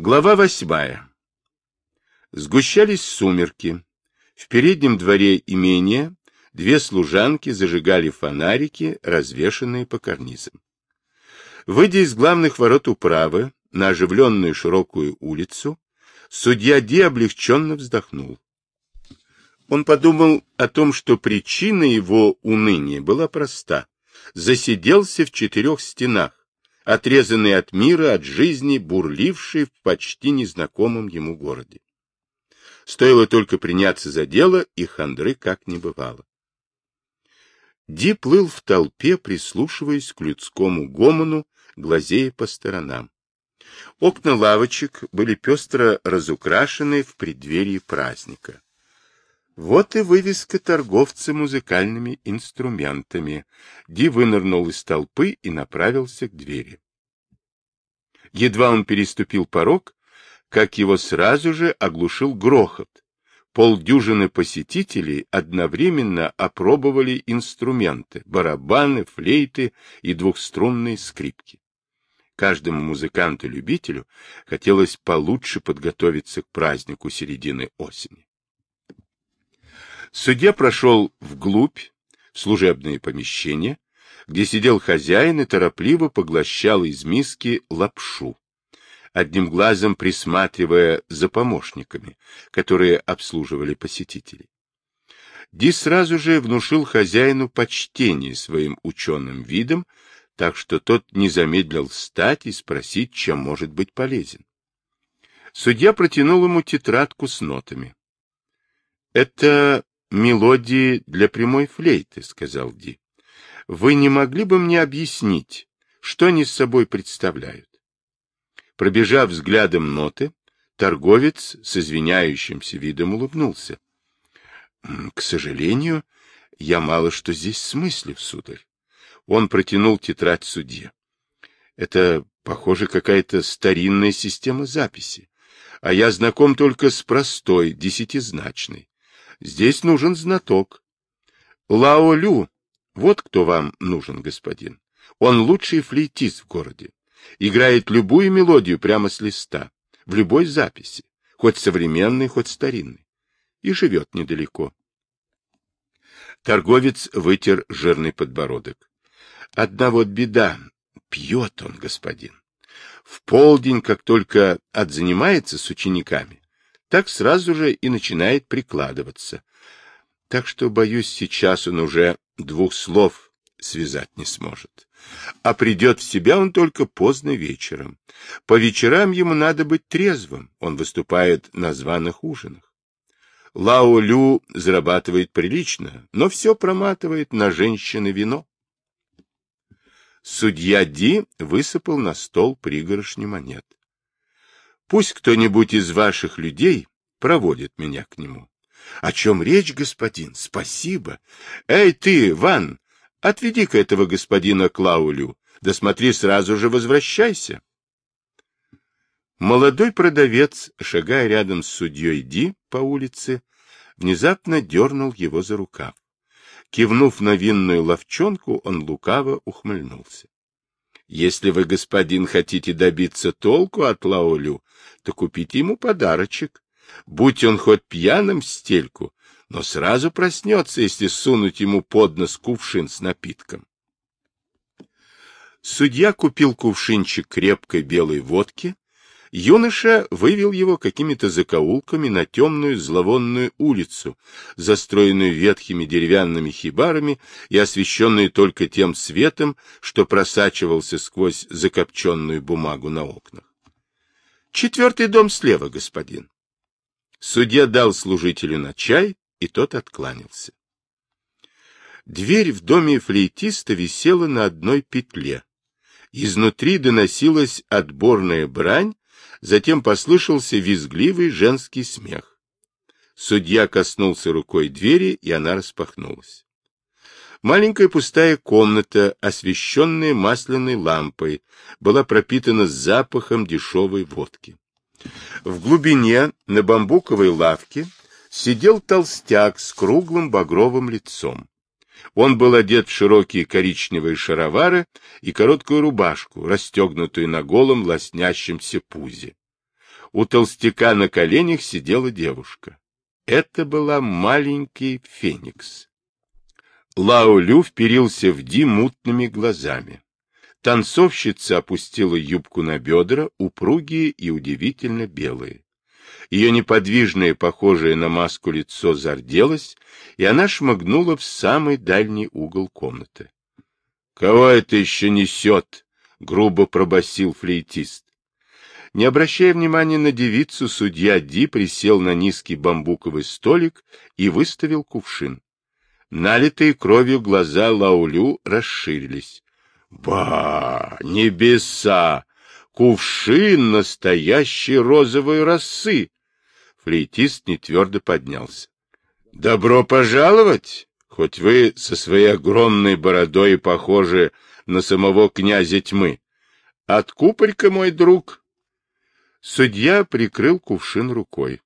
Глава восьмая. Сгущались сумерки. В переднем дворе имения две служанки зажигали фонарики, развешанные по карнизам. Выйдя из главных ворот управы на оживленную широкую улицу, судья Ди облегченно вздохнул. Он подумал о том, что причина его уныния была проста. Засиделся в четырех стенах, отрезанный от мира, от жизни, бурливший в почти незнакомом ему городе. Стоило только приняться за дело, и хандры как не бывало. Ди плыл в толпе, прислушиваясь к людскому гомону, глазея по сторонам. Окна лавочек были пестро разукрашены в преддверии праздника. Вот и вывеска торговца музыкальными инструментами. Ди вынырнул из толпы и направился к двери. Едва он переступил порог, как его сразу же оглушил грохот. Полдюжины посетителей одновременно опробовали инструменты — барабаны, флейты и двухструнные скрипки. Каждому музыканту-любителю хотелось получше подготовиться к празднику середины осени. Судья прошел вглубь, служебные помещения, где сидел хозяин и торопливо поглощал из миски лапшу, одним глазом присматривая за помощниками, которые обслуживали посетителей. Ди сразу же внушил хозяину почтение своим ученым видом, так что тот не замедлил встать и спросить, чем может быть полезен. Судья протянул ему тетрадку с нотами. — Это мелодии для прямой флейты, — сказал Ди. — Вы не могли бы мне объяснить, что они с собой представляют? Пробежав взглядом ноты, торговец с извиняющимся видом улыбнулся. — К сожалению, я мало что здесь смыслив, сударь. Он протянул тетрадь судье. Это, похоже, какая-то старинная система записи, а я знаком только с простой, десятизначной. Здесь нужен знаток. Лао Лю, вот кто вам нужен, господин. Он лучший флейтист в городе. Играет любую мелодию прямо с листа, в любой записи, хоть современной, хоть старинной. И живет недалеко. Торговец вытер жирный подбородок. Одна вот беда. Пьет он, господин. В полдень, как только отзанимается с учениками, так сразу же и начинает прикладываться. Так что, боюсь, сейчас он уже двух слов связать не сможет. А придет в себя он только поздно вечером. По вечерам ему надо быть трезвым, он выступает на званых ужинах. Лао Лю зарабатывает прилично, но все проматывает на женщины вино. Судья Ди высыпал на стол пригоршни монет. Пусть кто-нибудь из ваших людей проводит меня к нему. — О чем речь, господин? Спасибо. Эй, ты, Ван, отведи-ка этого господина Клаулю, да смотри, сразу же возвращайся. Молодой продавец, шагая рядом с судьей Ди по улице, внезапно дернул его за рукав. Кивнув на винную ловчонку, он лукаво ухмыльнулся. Если вы, господин, хотите добиться толку от Лаолю, то купите ему подарочек. Будь он хоть пьяным в стельку, но сразу проснется, если сунуть ему под нос кувшин с напитком. Судья купил кувшинчик крепкой белой водки, Юноша вывел его какими-то закоулками на темную зловонную улицу, застроенную ветхими деревянными хибарами и освещенную только тем светом, что просачивался сквозь закопченную бумагу на окнах. — Четвертый дом слева, господин. Судья дал служителю на чай, и тот откланялся. Дверь в доме флейтиста висела на одной петле. Изнутри доносилась отборная брань, Затем послышался визгливый женский смех. Судья коснулся рукой двери, и она распахнулась. Маленькая пустая комната, освещенная масляной лампой, была пропитана запахом дешевой водки. В глубине, на бамбуковой лавке, сидел толстяк с круглым багровым лицом. Он был одет в широкие коричневые шаровары и короткую рубашку, расстегнутую на голом лоснящемся пузе. У толстяка на коленях сидела девушка. Это была маленький феникс. Лаолю вперился в Ди мутными глазами. Танцовщица опустила юбку на бедра, упругие и удивительно белые. Ее неподвижное, похожее на маску лицо зарделось, и она шмыгнула в самый дальний угол комнаты. — Кого это еще несет? — грубо пробасил флейтист. Не обращая внимания на девицу, судья Ди присел на низкий бамбуковый столик и выставил кувшин. Налитые кровью глаза Лаулю расширились. Ба, небеса! Кувшин настоящей розовой росы! Флейтист нетвердо поднялся. Добро пожаловать! Хоть вы со своей огромной бородой похожи на самого князя тьмы. Откупорь-ка, мой друг! Судья прикрыл кувшин рукой.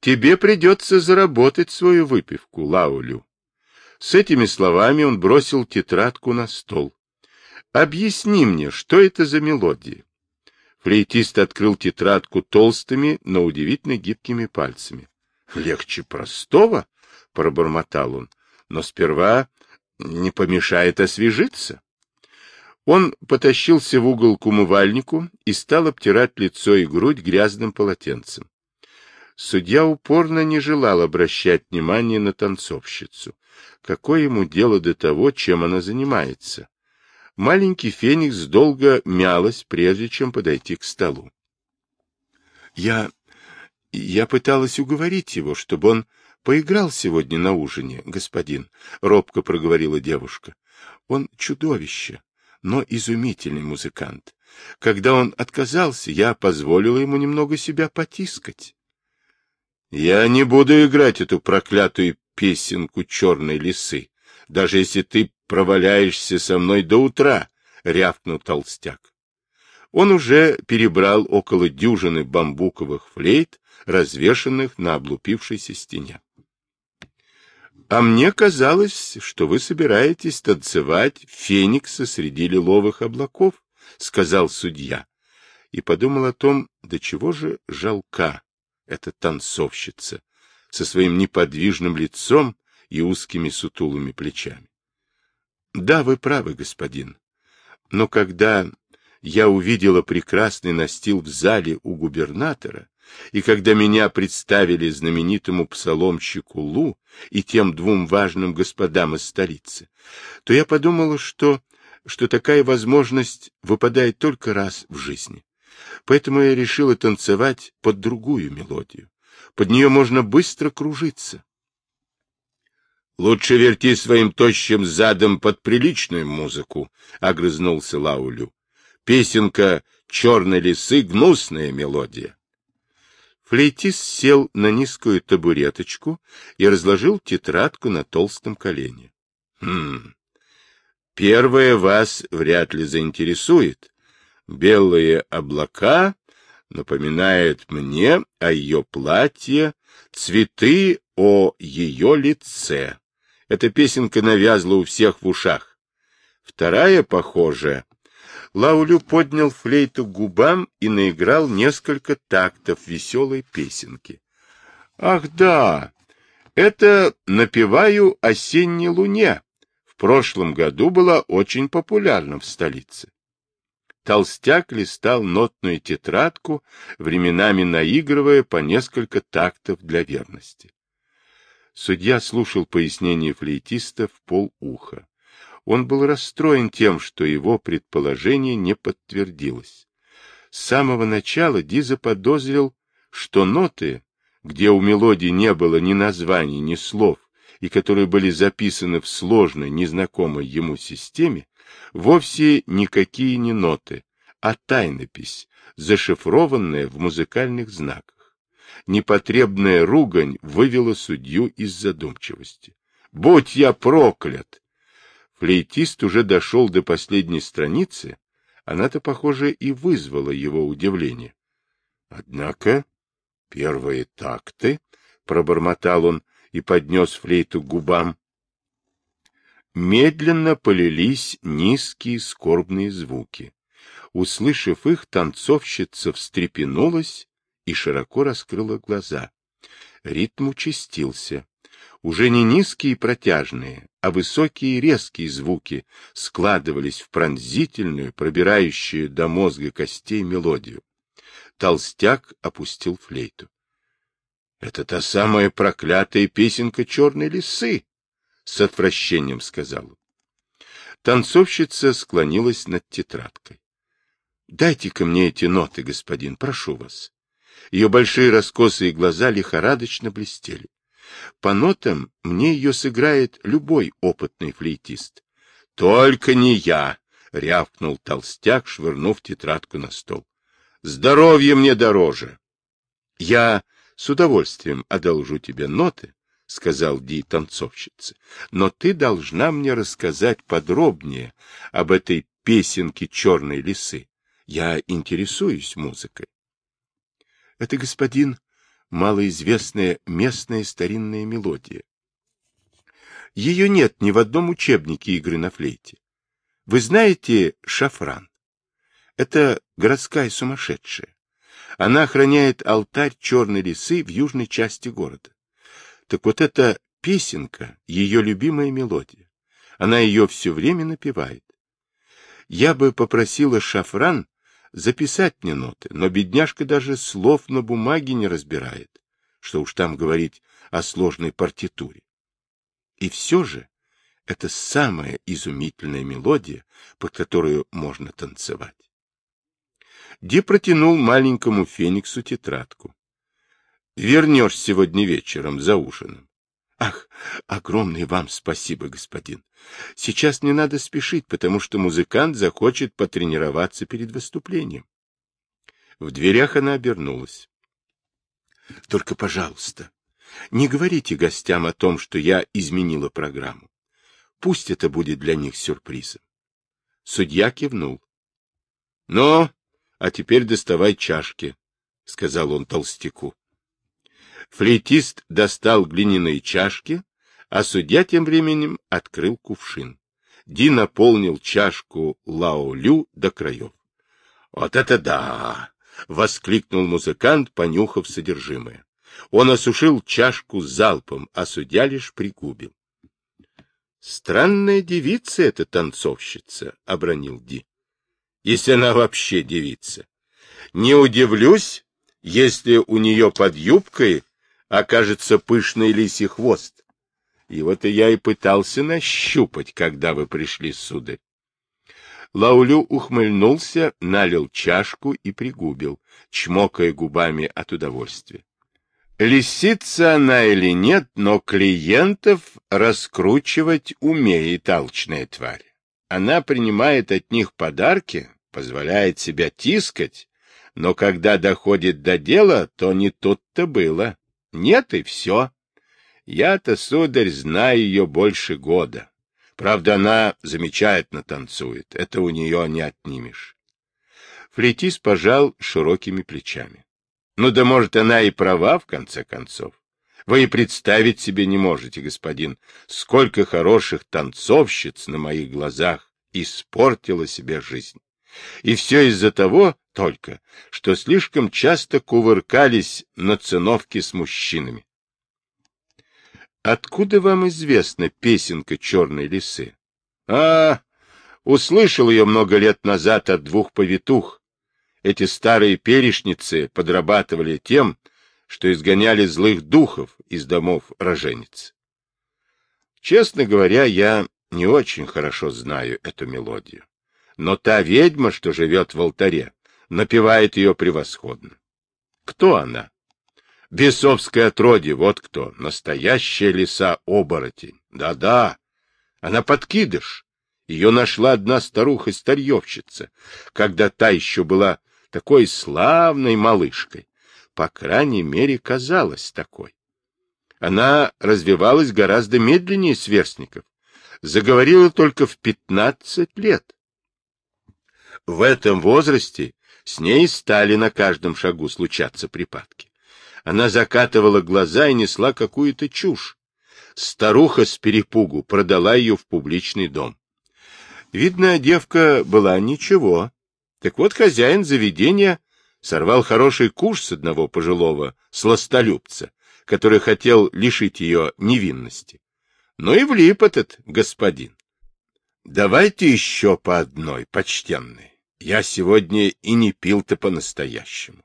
Тебе придется заработать свою выпивку, Лаулю. С этими словами он бросил тетрадку на стол. Объясни мне, что это за мелодия? Флейтист открыл тетрадку толстыми, но удивительно гибкими пальцами. — Легче простого, — пробормотал он, — но сперва не помешает освежиться. Он потащился в угол к умывальнику и стал обтирать лицо и грудь грязным полотенцем. Судья упорно не желал обращать внимание на танцовщицу. Какое ему дело до того, чем она занимается? Маленький феникс долго мялась, прежде чем подойти к столу. Я... я пыталась уговорить его, чтобы он поиграл сегодня на ужине, господин, — робко проговорила девушка. Он чудовище, но изумительный музыкант. Когда он отказался, я позволила ему немного себя потискать. Я не буду играть эту проклятую песенку черной лисы, даже если ты проваляешься со мной до утра, — рявкнул толстяк. Он уже перебрал около дюжины бамбуковых флейт, развешанных на облупившейся стене. — А мне казалось, что вы собираетесь танцевать феникса среди лиловых облаков, — сказал судья, и подумал о том, до чего же жалка эта танцовщица со своим неподвижным лицом и узкими сутулыми плечами. Да, вы правы, господин. Но когда я увидела прекрасный настил в зале у губернатора, и когда меня представили знаменитому псаломщику Лу и тем двум важным господам из столицы, то я подумала, что, что такая возможность выпадает только раз в жизни. Поэтому я решила танцевать под другую мелодию. Под нее можно быстро кружиться. — Лучше верти своим тощим задом под приличную музыку, — огрызнулся Лаулю. — Песенка «Черной лисы» — гнусная мелодия. Флейтист сел на низкую табуреточку и разложил тетрадку на толстом колене. — Хм, первое вас вряд ли заинтересует. Белые облака напоминают мне о ее платье, цветы о ее лице. Эта песенка навязла у всех в ушах. Вторая, похожая. Лаулю поднял флейту к губам и наиграл несколько тактов веселой песенки. Ах да, это «Напеваю осенней луне». В прошлом году была очень популярна в столице. Толстяк листал нотную тетрадку, временами наигрывая по несколько тактов для верности. Судья слушал пояснение флейтиста в полуха. Он был расстроен тем, что его предположение не подтвердилось. С самого начала Ди заподозрил, что ноты, где у мелодии не было ни названий, ни слов, и которые были записаны в сложной, незнакомой ему системе, вовсе никакие не ноты, а тайнопись, зашифрованная в музыкальных знаках непотребная ругань вывела судью из задумчивости. «Будь я проклят!» Флейтист уже дошел до последней страницы, она-то, похоже, и вызвала его удивление. Однако первые такты, — пробормотал он и поднес флейту к губам, медленно полились низкие скорбные звуки. Услышав их, танцовщица встрепенулась и широко раскрыла глаза. Ритм участился. Уже не низкие и протяжные, а высокие и резкие звуки складывались в пронзительную, пробирающую до мозга костей мелодию. Толстяк опустил флейту. — Это та самая проклятая песенка черной лисы, — с отвращением сказал он. Танцовщица склонилась над тетрадкой. — Дайте-ка мне эти ноты, господин, прошу вас. Ее большие раскосые глаза лихорадочно блестели. По нотам мне ее сыграет любой опытный флейтист. — Только не я! — рявкнул толстяк, швырнув тетрадку на стол. — Здоровье мне дороже! — Я с удовольствием одолжу тебе ноты, — сказал Ди танцовщица, — но ты должна мне рассказать подробнее об этой песенке черной лисы. Я интересуюсь музыкой. Это, господин, малоизвестная местная старинная мелодия. Ее нет ни в одном учебнике игры на флейте. Вы знаете шафран? Это городская сумасшедшая. Она охраняет алтарь черной лисы в южной части города. Так вот эта песенка — ее любимая мелодия. Она ее все время напевает. Я бы попросила Шафран записать мне ноты, но бедняжка даже слов на бумаге не разбирает, что уж там говорить о сложной партитуре. И все же это самая изумительная мелодия, под которую можно танцевать. Ди протянул маленькому Фениксу тетрадку. — Вернешь сегодня вечером за ужином. — Ах, огромное вам спасибо, господин. Сейчас не надо спешить, потому что музыкант захочет потренироваться перед выступлением. В дверях она обернулась. — Только, пожалуйста, не говорите гостям о том, что я изменила программу. Пусть это будет для них сюрпризом. Судья кивнул. — Ну, а теперь доставай чашки, — сказал он толстяку. Флейтист достал глиняные чашки, а судья тем временем открыл кувшин. Ди наполнил чашку Лаолю до краев. — Вот это да! — воскликнул музыкант, понюхав содержимое. Он осушил чашку залпом, а судья лишь пригубил. — Странная девица эта танцовщица, — обронил Ди. — Если она вообще девица. Не удивлюсь, если у нее под юбкой окажется пышный лисий хвост. И я и пытался нащупать, когда вы пришли, сударь. Лаулю ухмыльнулся, налил чашку и пригубил, чмокая губами от удовольствия. Лисица она или нет, но клиентов раскручивать умеет алчная тварь. Она принимает от них подарки, позволяет себя тискать, но когда доходит до дела, то не тут-то было. Нет, и все. Я-то, сударь, знаю ее больше года. Правда, она замечательно танцует. Это у нее не отнимешь. Флейтист пожал широкими плечами. Ну да может, она и права, в конце концов. Вы и представить себе не можете, господин, сколько хороших танцовщиц на моих глазах испортила себе жизнь. И все из-за того только, что слишком часто кувыркались на циновке с мужчинами. Откуда вам известна песенка черной лисы? А, услышал ее много лет назад от двух повитух. Эти старые перешницы подрабатывали тем, что изгоняли злых духов из домов рожениц. Честно говоря, я не очень хорошо знаю эту мелодию но та ведьма, что живет в алтаре, напевает ее превосходно. Кто она? Бесовское отродье, вот кто, настоящая лиса-оборотень. Да-да, она подкидыш. Ее нашла одна старуха-старьевщица, когда та еще была такой славной малышкой. По крайней мере, казалась такой. Она развивалась гораздо медленнее сверстников. Заговорила только в пятнадцать лет. В этом возрасте с ней стали на каждом шагу случаться припадки. Она закатывала глаза и несла какую-то чушь. Старуха с перепугу продала ее в публичный дом. Видно, девка была ничего. Так вот, хозяин заведения сорвал хороший куш с одного пожилого сластолюбца, который хотел лишить ее невинности. Ну и влип этот господин. Давайте еще по одной, почтенный. Я сегодня и не пил-то по-настоящему.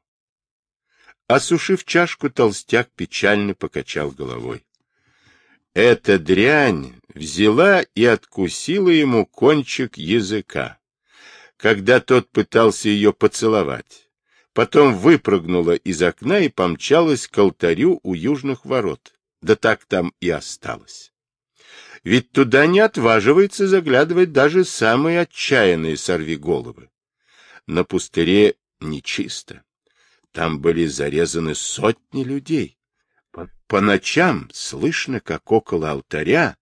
Осушив чашку, толстяк печально покачал головой. Эта дрянь взяла и откусила ему кончик языка, когда тот пытался ее поцеловать. Потом выпрыгнула из окна и помчалась к алтарю у южных ворот. Да так там и осталось. Ведь туда не отваживается заглядывать даже самые отчаянные сорвиголовы. На пустыре нечисто. Там были зарезаны сотни людей. По, ночам слышно, как около алтаря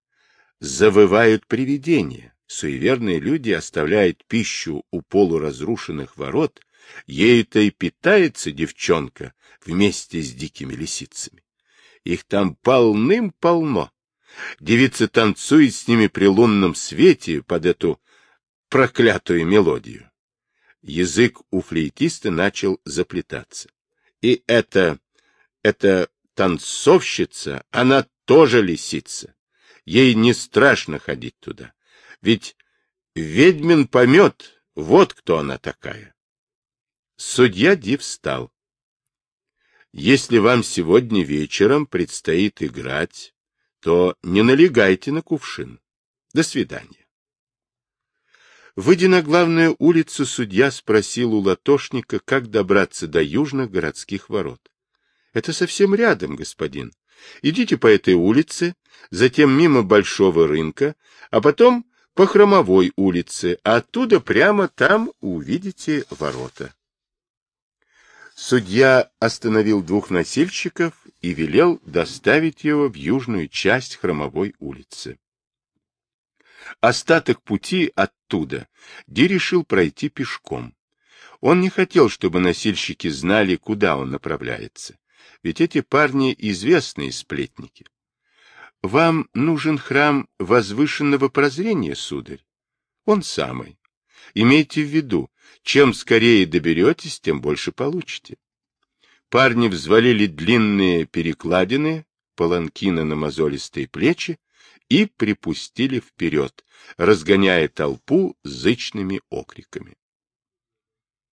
завывают привидения. Суеверные люди оставляют пищу у полуразрушенных ворот, ею-то и питается девчонка вместе с дикими лисицами. Их там полным-полно. Девица танцует с ними при лунном свете под эту проклятую мелодию. Язык у флейтиста начал заплетаться. И эта, эта танцовщица, она тоже лисица. Ей не страшно ходить туда. Ведь ведьмин помет, вот кто она такая. Судья Див встал. Если вам сегодня вечером предстоит играть, то не налегайте на кувшин. До свидания. Выйдя на главную улицу, судья спросил у латошника, как добраться до южных городских ворот. — Это совсем рядом, господин. Идите по этой улице, затем мимо Большого рынка, а потом по Хромовой улице, а оттуда прямо там увидите ворота. Судья остановил двух носильщиков и велел доставить его в южную часть Хромовой улицы. Остаток пути оттуда Ди решил пройти пешком. Он не хотел, чтобы носильщики знали, куда он направляется, ведь эти парни известные сплетники. — Вам нужен храм возвышенного прозрения, сударь? — Он самый. Имейте в виду, чем скорее доберетесь, тем больше получите. Парни взвалили длинные перекладины, паланкины на мозолистые плечи и припустили вперед, разгоняя толпу зычными окриками.